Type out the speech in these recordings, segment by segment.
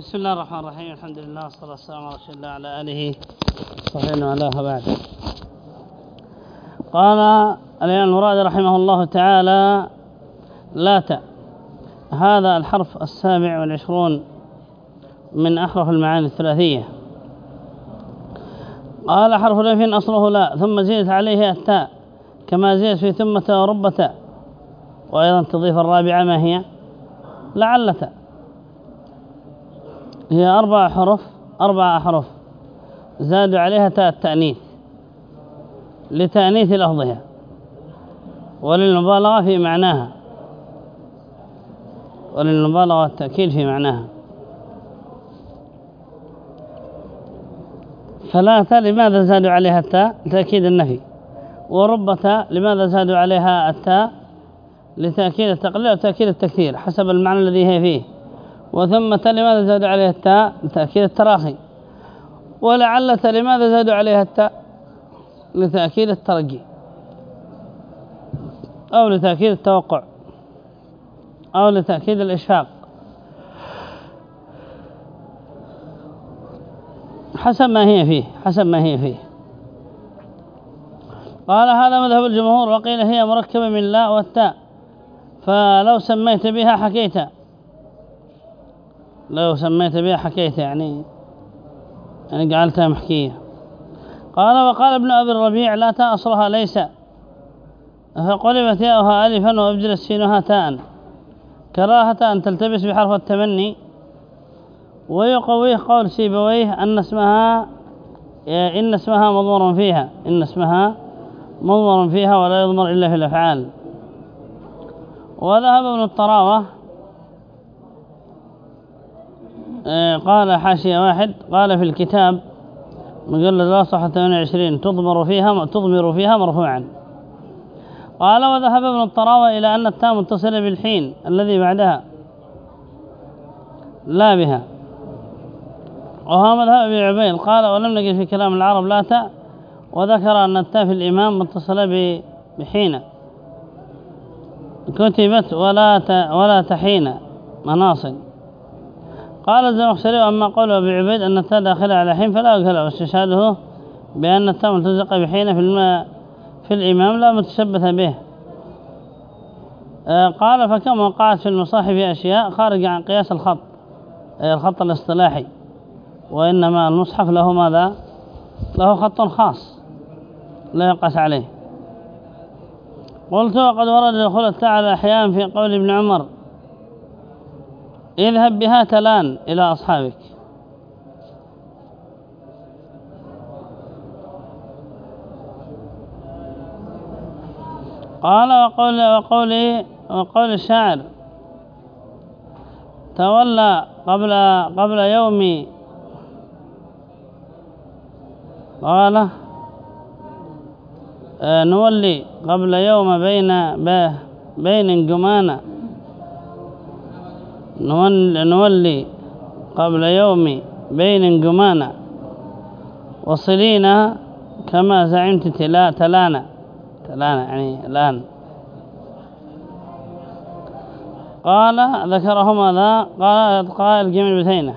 بسم الله الرحمن الرحيم. الحمد لله والصلاة والسلام على رسول الله وعلى آله وصحبه وعلاه بعد قال الإمام المراد رحمه الله تعالى لا هذا الحرف السابع والعشرون من أحرف المعاني الثلاثية. قال حرف الألف أصله لا ثم زيدت عليه التاء كما زيدت في ثمة وربة وأيضا تضيف الرابعة ما هي؟ لعلة هي أربع حرف أربع أحرف زادوا عليها تاء التأنيث لتأنيث لفظها. وللمبالغة في معناها. وللمبالغة والتأكيد في معناها. فلا لماذا زادوا عليها التاء تأكيد النفي. وربة لماذا زادوا عليها التاء لتأكيد التقليل وتأكيد التكثير حسب المعنى الذي هي فيه. وثمة لماذا زادوا عليها التاء؟ لتأكيد التراخي. ولعلة لماذا زادوا عليها التاء؟ لتأكيد الترقي. أو لتأكيد التوقع. أو لتأكيد الإشفاق. حسب ما هي فيه. حسب ما هي فيه. قال هذا مذهب الجمهور وقيل هي مركبة من لا والتاء. فلو سميت بها حكيت. لو سميت بها حكيت يعني. يعني جعلتها محكية. قال وقال ابن أبي الربيع لا تاء أصلها ليس. فقلبت ياؤها ألفا وأبدل سينها تاء كراهة أن تلتبس بحرف التمني. ويقويه قول سيبويه أن اسمها إن اسمها مضمر فيها. إن اسمها مضمر فيها ولا يضمر إلا في الأفعال. وذهب ابن الطراوة آه، قال حاشية واحد قال في الكتاب مجلد لا صحة 28 تضمر فيها تضمر فيها مرفوعا. قال وذهب ابن الطراوة إلى أن التاء متصلة بالحين الذي بعدها لا بها. وهو مذهب أبي عبيد. قال ولم نجد في كلام العرب لا تاء وذكر أن التاء في الإمام متصلة بحين. كتبت ولا ولا تحين مناصب. قال الزمخشري أما قوله أبي عبيد أن التاء داخلة على حين فلا يقل واستشهاده بأن التاء ملتزقة بحين في الماء في الإمام لا متشبث به. آه، قال فكم وقعت في المصاحف أشياء خارج عن قياس الخط الخط الاصطلاحي وإنما المصحف له ماذا؟ له خط خاص لا يقاس عليه. قلت وقد ورد دخول التاء على أحيان في قول ابن عمر اذهب بها تلان إلى أصحابك. قال وقول وقول وقول الشاعر تولى قبل قبل يوم قال آه، نولي قبل يوم بين بين جمانا نولي قبل يوم بين جمانا وصلينا كما زعمت تلا تلانا تلانا يعني الآن. قال ذكره ماذا قال قائل جميل بثينة.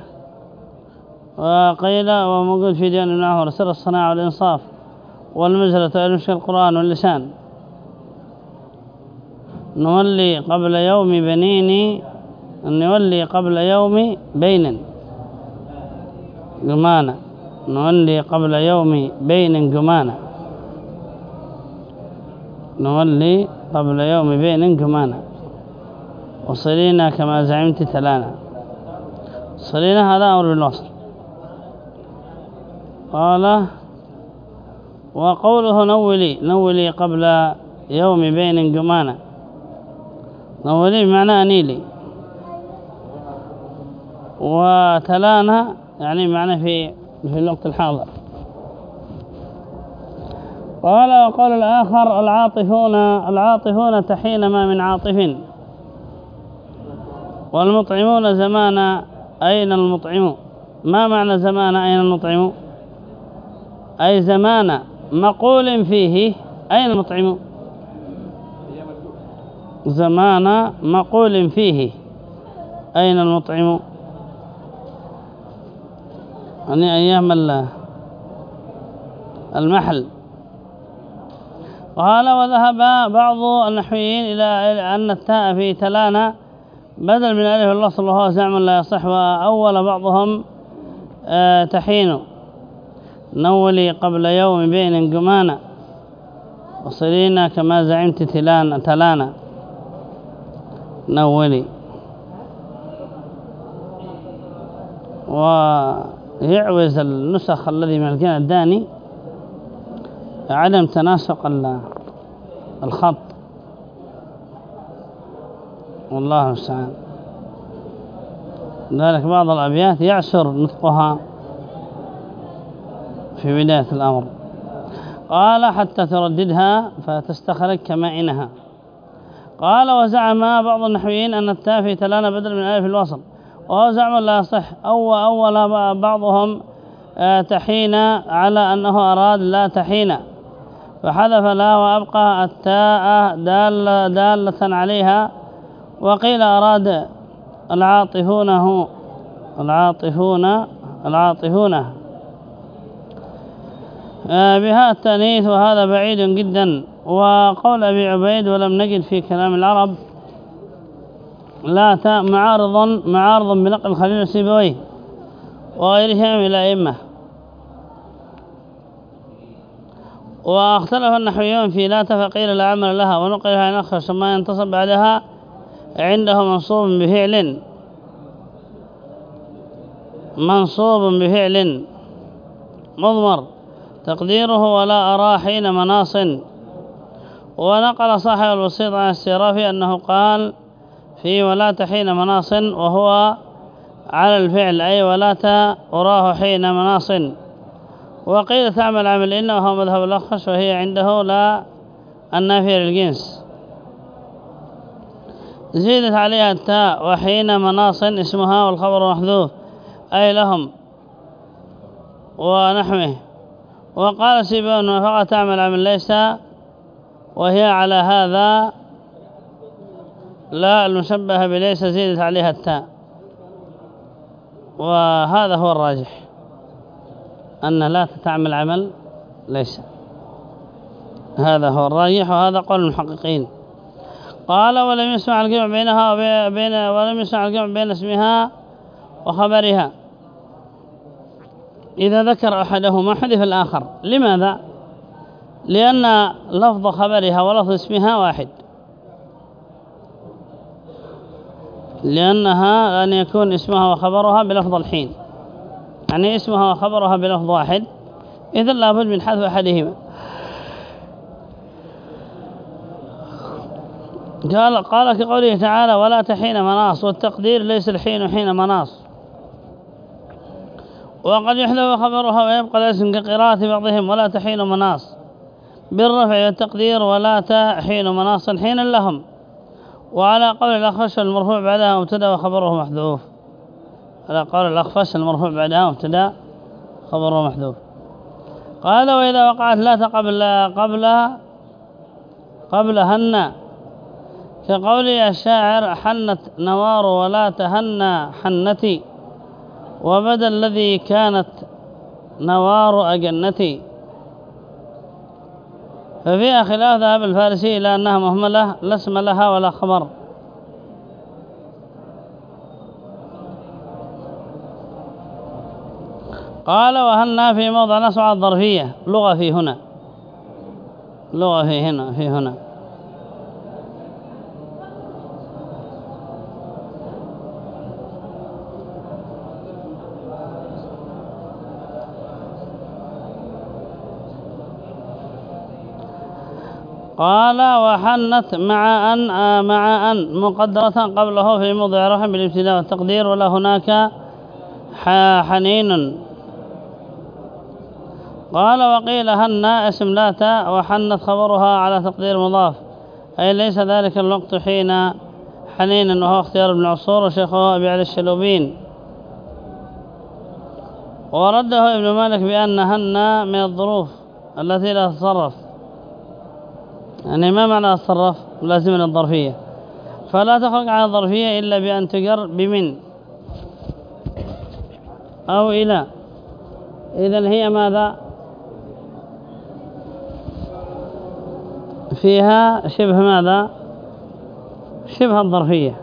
وقيل وموجود في ديان ابن سر الصناعة والإنصاف والمزرة والمشك القرآن واللسان. نولي قبل يوم بنيني أن يولي قبل يوم بين. جمانة. نولي قبل يوم بين. جمانة. نولي قبل يوم بين. جمانة. وصلينا كما زعمت تلانا صلينا هذا أمر بالوصل قال وقوله نولي. نولي قبل يوم بين. جمانة. نولي بمعنى أنيلي. وتلانا يعني معنى في في الوقت الحاضر. قال وقول الآخر العاطفون العاطفون تحين ما من عاطف. والمطعمون زمان أين المطعم؟ ما معنى زمان أين المطعم؟ أي زمان مقول فيه أين المطعم؟ زمان مقول فيه أين المطعم؟ يعني أيام المحل. قال وذهب بعض النحويين إلى أن التاء في تلانا بدل من ألف الوصل وهو زعم لا يصح وأول بعضهم آه، تحين. نولي قبل يوم بين جمانا وصلينا كما زعمت تلانا تلانا. نولي. ويعوز النسخ الذي من الكلام الداني عدم تناسق الخط. والله المستعان. ذلك بعض الأبيات يعسر نطقها في بداية الأمر. قال حتى ترددها فتستخرج كمائنها. قال وزعم بعض النحويين أن التاء في بدل من ألف الوصل. وهو زعم لا يصح أو أول بعضهم آه، تحين على أنه أراد لا تحين فحذف لا وأبقى التاء دالة, دالة عليها. وقيل أراد العاطفون هو العاطفون العاطفون آه، بها التأنيث وهذا بعيد جدا. وقول أبي عبيد ولم نجد في كلام العرب. لا تاء معارض معارض بنقل خليل السيبوي. وغيرهم إلى أئمة. واختلف النحويون في لا فقيل لا عمل لها ونقلها نخش ما ينتصب بعدها عنده منصوب بفعل. منصوب بفعل. مضمر. تقديره ولا أرى حين مناص. ونقل صاحب الوسيط عن السرافي أنه قال في ولا حين مناص وهو على الفعل أي ولا أراه حين مناص. وقيل تعمل عمل إنه هو مذهب الأخش وهي عنده لا النافية للجنس. زيدت عليها التاء وحين مناص اسمها والخبر محذوف أي لهم ونحوه. وقال سيبون فقط تعمل عمل ليس وهي على هذا لا المشبهة بليس زيدت عليها التاء. وهذا هو الراجح أن لا تعمل عمل ليس. هذا هو الراجح وهذا قول المحققين. قال ولم يسمع الجمع بينها وبين ولم يسمع الجمع بين اسمها وخبرها. إذا ذكر أحدهما حذف الآخر. لماذا؟ لأن لفظ خبرها ولفظ اسمها واحد. لأنها أن يكون اسمها وخبرها بلفظ الحين. يعني اسمها وخبرها بلفظ واحد. إذن لابد من حذف أحدهما. قال قال كقوله تعالى ولا تحين مناص والتقدير ليس الحين حين مناص. وقد يحذف خبرها ويبقى الاسم كقراءة بعضهم ولا تحين مناص بالرفع والتقدير ولا تحين مناص حين لهم وعلى قول الأخفش المرفوع بعدها مبتدا وخبره محذوف. على قول الأخفش المرفوع بعدها مبتدا خبره محذوف. قال وإذا وقعت لا قبل قبل قبلهن كقول الشاعر حنت نوار ولا تهنى حنتي وبدا الذي كانت نوار أجنتي. ففيها خلاف ذهب الفارسي إلى أنها مهملة لا اسم لها ولا خبر قال وهنا في موضع نصع الظرفية. لغة في هنا. لغة في هنا في هنا. قال وحنت مع أن مع أن مقدرة قبله في موضع رحم بالابتداء والتقدير ولا هناك حنين. قال وقيل هنا اسم لاتا وحنت خبرها على تقدير مضاف. أي ليس ذلك الوقت حين حنين وهو اختيار ابن عصور وشيخه أبي علي الشلوبين. ورده ابن مالك بأن هن من الظروف التي لا تتصرف. يعني ما معنى الصرف لازم الظرفية. فلا تخرج عن الظرفية إلا بأن تجر بمن؟ أو إلى؟ إذن هي ماذا؟ فيها شبه ماذا؟ شبه الظرفية.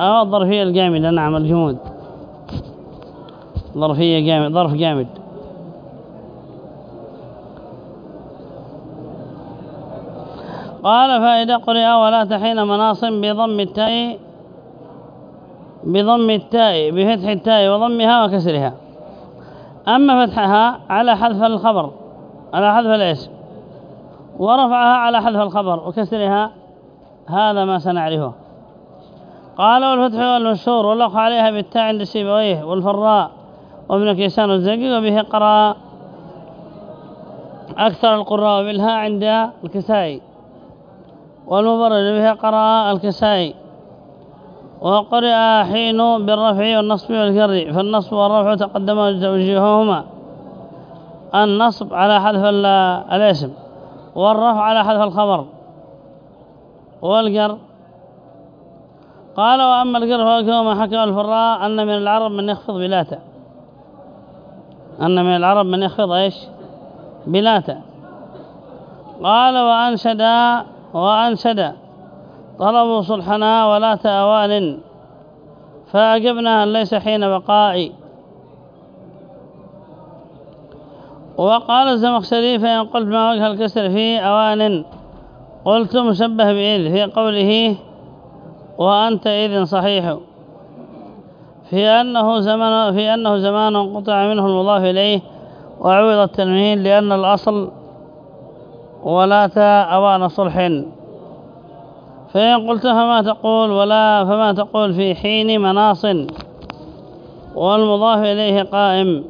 أو الظرفية الجامدة نعم الجمود. ظرفية جامد ظرف جامد. قال فإذا قرئ ولا تحين مناص بضم التاء بضم التاء بفتح التاء وضمها وكسرها. أما فتحها على حذف الخبر على حذف الاسم ورفعها على حذف الخبر وكسرها. هذا ما سنعرفه. قال والفتح والمشهور واللق عليها بالتاء عند سيبويه والفراء وابن كيسان الزقي وبه قرأ أكثر القراء بالها عند الكسائي. والمبرد بها قرأ الكسائي. وقرأ حين بالرفع والنصب والكر فالنصب والرفع تقدم توجيههما النصب على حذف الاسم والرفع على حذف الخبر والقر قال وأما القر فهو ما حكى الفراء أن من العرب من يخفض بلاتا. أن من العرب من يخفض إيش؟ بلاتا. قال وأنشد وأنشد طلبوا صلحنا ولا تأوان فأجبنا أن ليس حين بقائي. وقال الزمخشري فإن قلت ما وجه الكسر في أوان قلت مشبه بإذ في قوله وأنت إذن صحيح في أنه زمن في أنه زمان قطع منه المضاف إليه وعوض التنوين لأن الأصل ولا أوان صلح. فإن قلت فما تقول ولا فما تقول في حين مناص. والمضاف إليه قائم.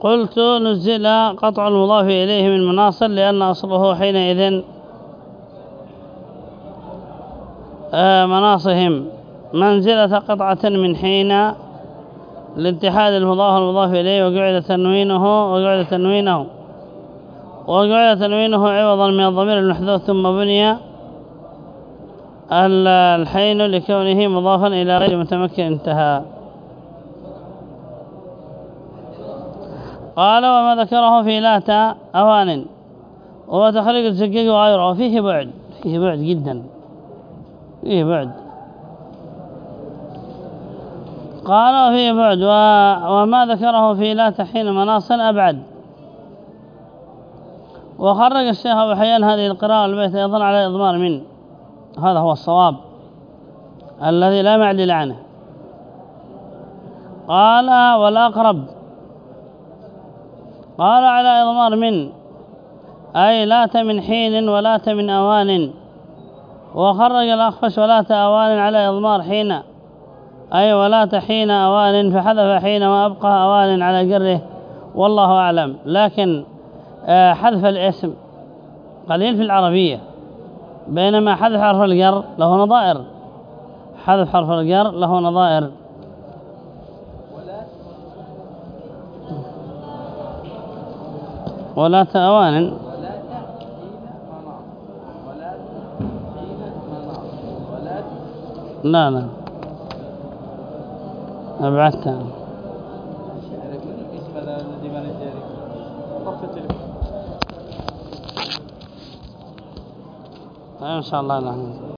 قلت نزل قطع المضاف إليه من مناص لأن أصله حينئذ آه، مناصهم. منزلة قطعة من حين لاتحاد المضاف المضاف إليه وقعد تنوينه وقعد تنوينه. وقعد تنوينه عوضا من الضمير المحذوف ثم بني الحين لكونه مضافا إلى غير متمكن انتهى. قال وما ذكره في لاتا أوان. وتخريج الزقيق وغيره فيه بعد فيه بعد جدا فيه بعد. قال وفيه بعد وما ذكره في لا تحين مناصا أبعد. وخرج الشيخ أبو حيان هذه القراءة البيت أيضا على إضمار من هذا هو الصواب الذي لا معدل عنه. قال والأقرب. قال على إضمار من أي لا من حين ولا من أوان. وخرج الأخفش ولا أوان على إضمار حين أي ولا حين أوان فحذف حين وأبقى أوان على جره والله أعلم. لكن حذف الاسم. قليل في العربية. بينما حذف حرف الجر له نظائر. حذف حرف الجر له نظائر. ولا تأوان لا لا. أبعدتها. إن شاء الله لا